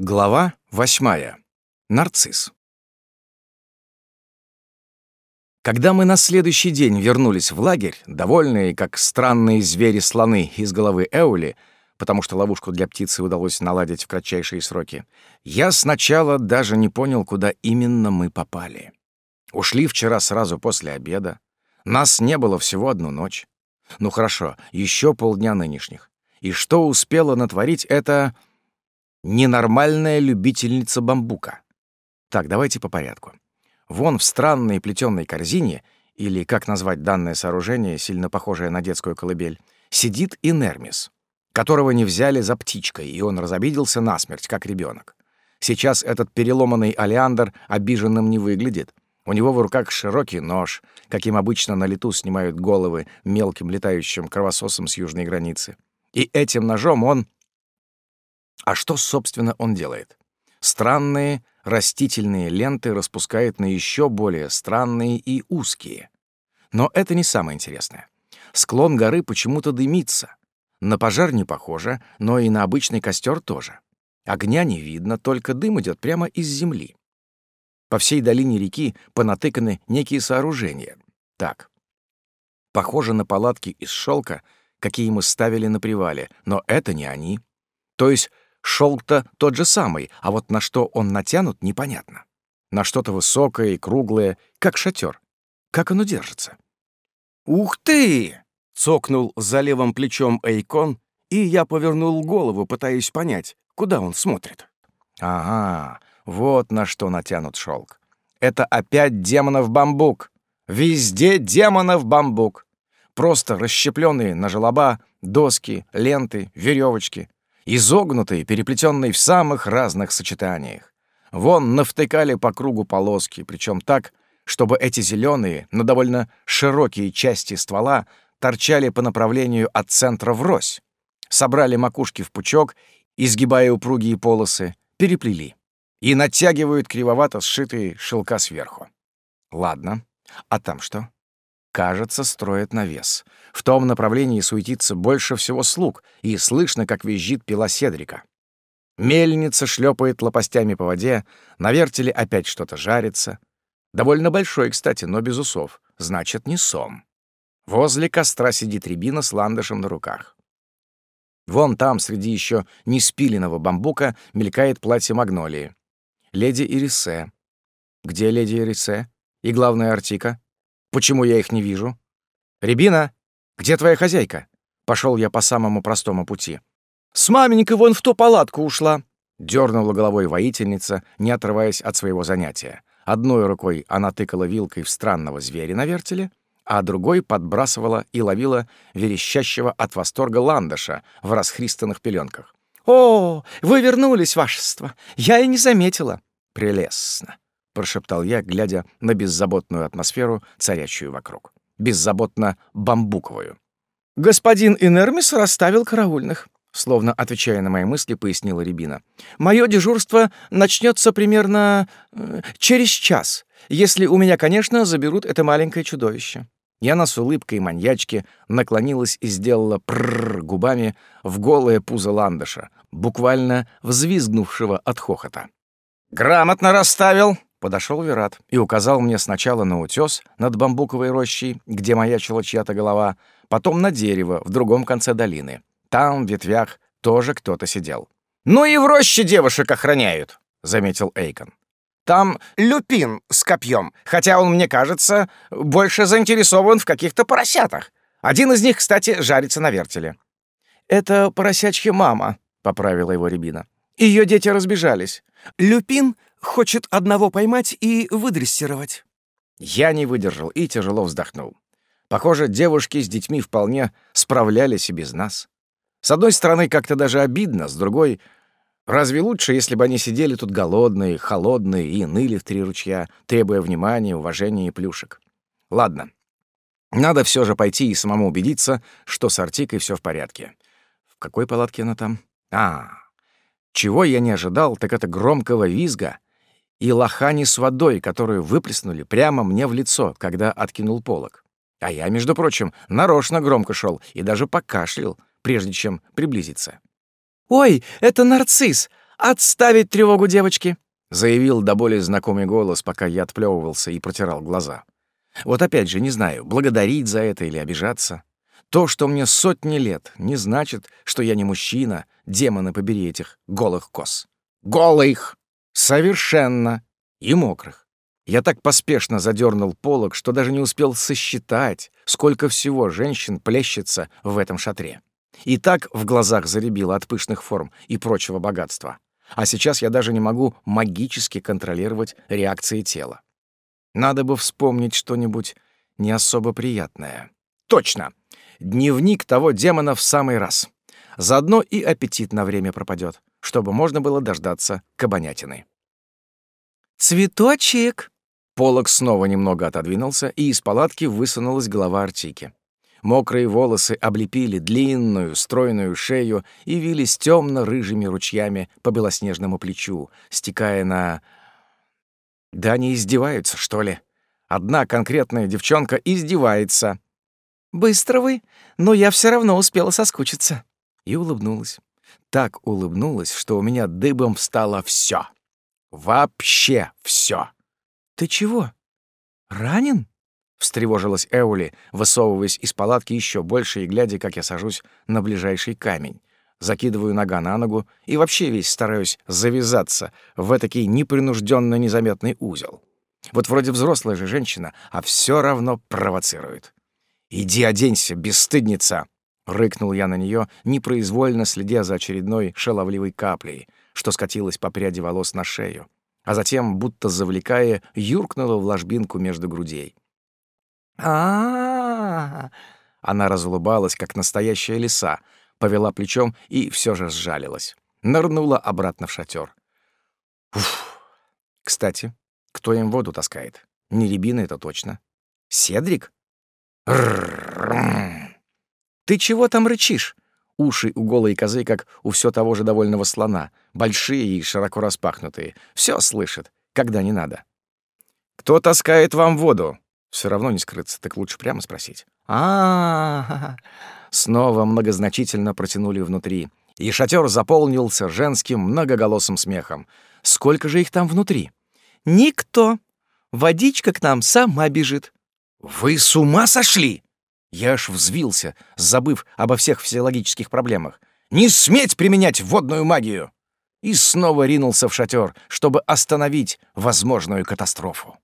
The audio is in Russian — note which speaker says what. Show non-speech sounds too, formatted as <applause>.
Speaker 1: Глава восьмая. Нарцисс. Когда мы на следующий день вернулись в лагерь, довольные, как странные звери-слоны из головы Эули, потому что ловушку для птицы удалось наладить в кратчайшие сроки, я сначала даже не понял, куда именно мы попали. Ушли вчера сразу после обеда. Нас не было всего одну ночь. Ну хорошо, еще полдня нынешних. И что успела натворить это ненормальная любительница бамбука. Так, давайте по порядку. Вон в странной плетённой корзине, или как назвать данное сооружение, сильно похожее на детскую колыбель, сидит Инермис, которого не взяли за птичкой, и он разобиделся насмерть, как ребенок. Сейчас этот переломанный олеандр обиженным не выглядит. У него в руках широкий нож, каким обычно на лету снимают головы мелким летающим кровососом с южной границы. И этим ножом он а что, собственно, он делает? Странные растительные ленты распускает на еще более странные и узкие. Но это не самое интересное. Склон горы почему-то дымится. На пожар не похоже, но и на обычный костер тоже. Огня не видно, только дым идет прямо из земли. По всей долине реки понатыканы некие сооружения. Так, похоже на палатки из шелка, какие мы ставили на привале, но это не они. То есть Шелк-то тот же самый, а вот на что он натянут, непонятно. На что-то высокое и круглое, как шатер. Как оно держится? «Ух ты!» — цокнул за левым плечом Эйкон, и я повернул голову, пытаясь понять, куда он смотрит. «Ага, вот на что натянут шелк. Это опять демонов бамбук. Везде демонов бамбук. Просто расщепленные на желоба, доски, ленты, веревочки изогнутые, переплетенные в самых разных сочетаниях. Вон навтыкали по кругу полоски, причем так, чтобы эти зеленые, но довольно широкие части ствола торчали по направлению от центра врозь. Собрали макушки в пучок, изгибая упругие полосы, переплели и натягивают кривовато сшитые шелка сверху. Ладно, а там что? Кажется, строят навес. В том направлении суетится больше всего слуг, и слышно, как визжит пила Седрика. Мельница шлепает лопастями по воде, на вертеле опять что-то жарится. Довольно большой, кстати, но без усов. Значит, не сом. Возле костра сидит рябина с ландышем на руках. Вон там, среди еще неспиленного бамбука, мелькает платье магнолии. Леди Ирисе. Где леди Ирисе? И главная Артика? Почему я их не вижу? Рябина, где твоя хозяйка? Пошел я по самому простому пути. С маменькой вон в ту палатку ушла. Дернула головой воительница, не отрываясь от своего занятия. Одной рукой она тыкала вилкой в странного зверя на вертеле, а другой подбрасывала и ловила верещащего от восторга ландыша в расхристанных пеленках. «О, вы вернулись, вашество! Я и не заметила!» «Прелестно! Прошептал я, глядя на беззаботную атмосферу, царящую вокруг. Беззаботно бамбуковую. «Господин Инермис расставил караульных», — словно отвечая на мои мысли, пояснила Рябина. «Мое дежурство начнется примерно э, через час, если у меня, конечно, заберут это маленькое чудовище». И она с улыбкой маньячки наклонилась и сделала прррр губами в голое пузо ландыша, буквально взвизгнувшего от хохота. «Грамотно расставил!» Подошел Верат и указал мне сначала на утес над бамбуковой рощей, где маячила чья-то голова, потом на дерево в другом конце долины. Там, в ветвях, тоже кто-то сидел. «Ну и в роще девушек охраняют», — заметил Эйкон. «Там люпин с копьем, хотя он, мне кажется, больше заинтересован в каких-то поросятах. Один из них, кстати, жарится на вертеле». «Это поросячья мама», — поправила его Рябина. Ее дети разбежались. Люпин хочет одного поймать и выдрессировать». Я не выдержал и тяжело вздохнул. Похоже, девушки с детьми вполне справлялись и без нас. С одной стороны, как-то даже обидно, с другой — разве лучше, если бы они сидели тут голодные, холодные и ныли в три ручья, требуя внимания, уважения и плюшек? Ладно, надо все же пойти и самому убедиться, что с Артикой все в порядке. В какой палатке она там? А, чего я не ожидал, так это громкого визга и лохани с водой, которую выплеснули прямо мне в лицо, когда откинул полог. А я, между прочим, нарочно громко шел и даже покашлял, прежде чем приблизиться. «Ой, это нарцисс! «Отставить тревогу, девочки!» — заявил до боли знакомый голос, пока я отплевывался и протирал глаза. Вот опять же, не знаю, благодарить за это или обижаться. То, что мне сотни лет, не значит, что я не мужчина, демоны побери этих голых кос. Голых! Совершенно! И мокрых. Я так поспешно задернул полог, что даже не успел сосчитать, сколько всего женщин плещется в этом шатре. И так в глазах заребило от пышных форм и прочего богатства. А сейчас я даже не могу магически контролировать реакции тела. Надо бы вспомнить что-нибудь не особо приятное. Точно! Дневник того демона в самый раз. Заодно и аппетит на время пропадет, чтобы можно было дождаться кабанятины.
Speaker 2: «Цветочек!»
Speaker 1: Полок снова немного отодвинулся, и из палатки высунулась голова Артики. Мокрые волосы облепили длинную, стройную шею и вились темно-рыжими ручьями по белоснежному плечу, стекая на... Да они издеваются, что ли? Одна конкретная девчонка издевается.
Speaker 2: «Быстро вы, но я все равно успела соскучиться».
Speaker 1: И улыбнулась. Так улыбнулась, что у меня дыбом встало все. Вообще все.
Speaker 2: «Ты чего? Ранен?»
Speaker 1: Встревожилась Эули, высовываясь из палатки еще больше и глядя, как я сажусь на ближайший камень. Закидываю нога на ногу и вообще весь стараюсь завязаться в этакий непринужденно незаметный узел. Вот вроде взрослая же женщина, а все равно провоцирует. «Иди оденься, бесстыдница!» — рыкнул я на нее, непроизвольно следя за очередной шаловливой каплей, что скатилась по пряди волос на шею, а затем, будто завлекая, юркнула в ложбинку между грудей
Speaker 2: а,
Speaker 1: Она разулыбалась, как настоящая лиса, повела плечом и все же сжалилась. Нырнула обратно в шатер. Уф. Кстати, кто им воду таскает? Не рябина это точно. Седрик? Ты чего там рычишь? Уши у голой козы, как у все того же довольного слона, большие и широко распахнутые. Все слышит, когда не надо. Кто таскает вам воду? Все равно не скрыться, так лучше прямо спросить. а, <laughs> Снова многозначительно протянули внутри, и шатер заполнился женским многоголосым смехом. Сколько же их там внутри?
Speaker 2: Никто. Водичка к нам сама бежит.
Speaker 1: Вы с ума сошли? Я аж взвился, забыв обо всех физиологических проблемах. Не сметь применять водную магию! И снова ринулся в шатер, чтобы остановить возможную катастрофу.